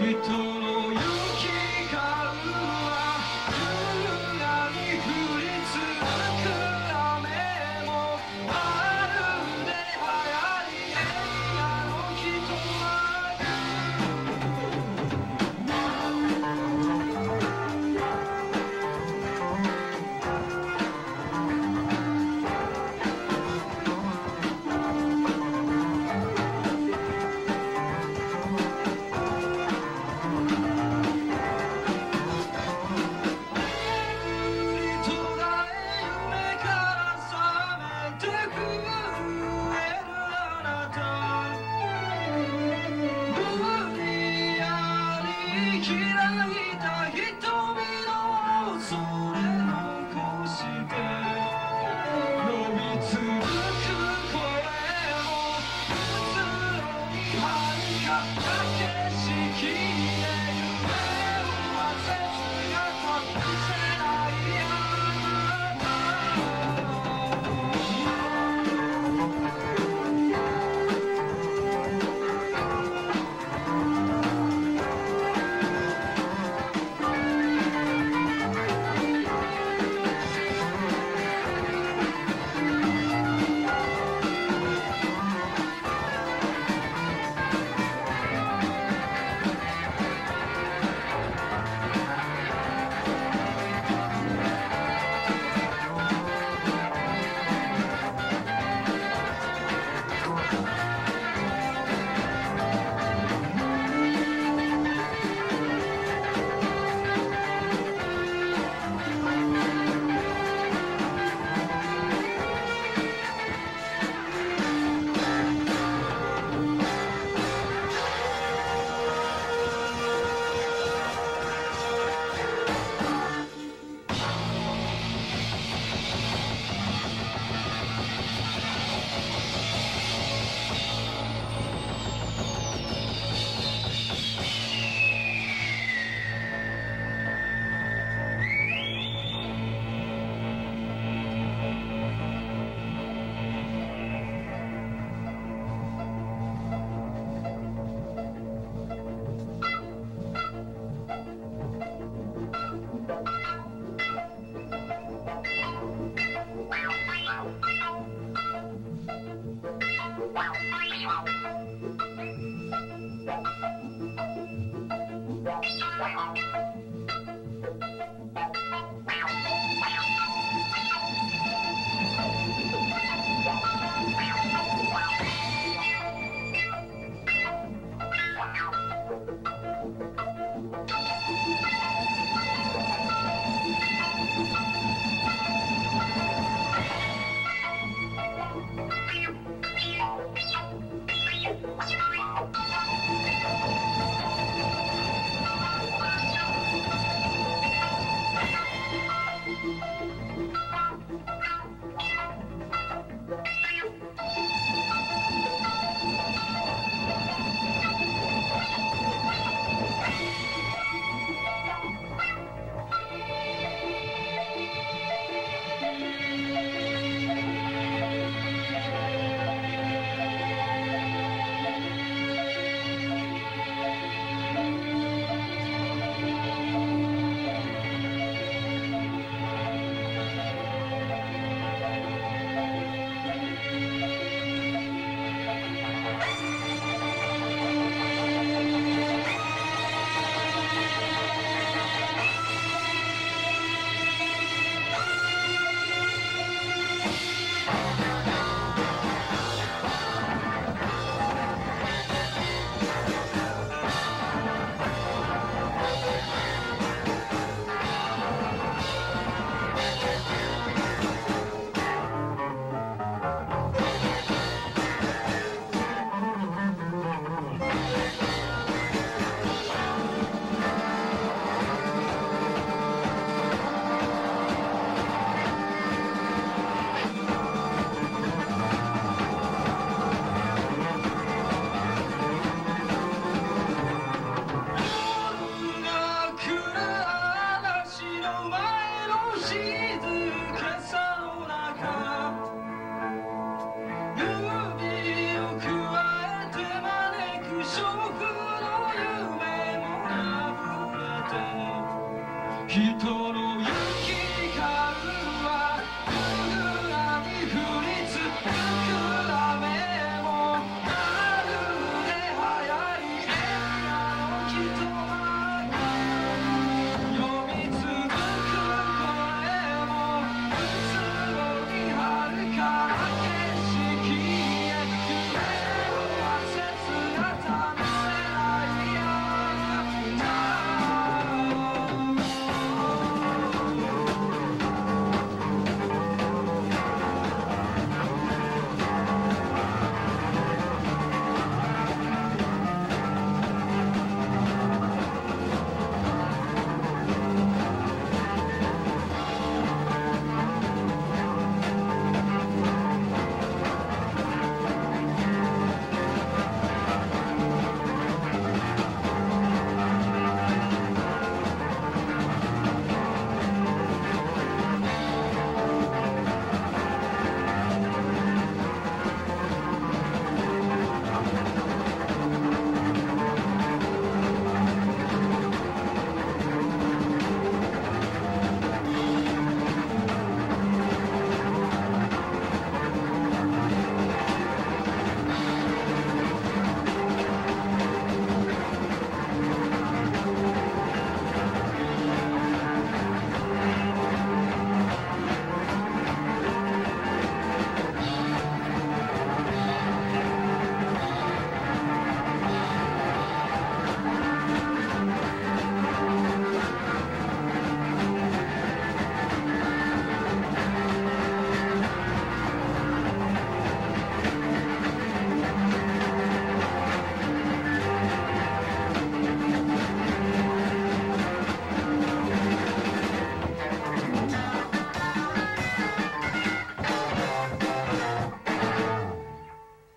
You told me. 人の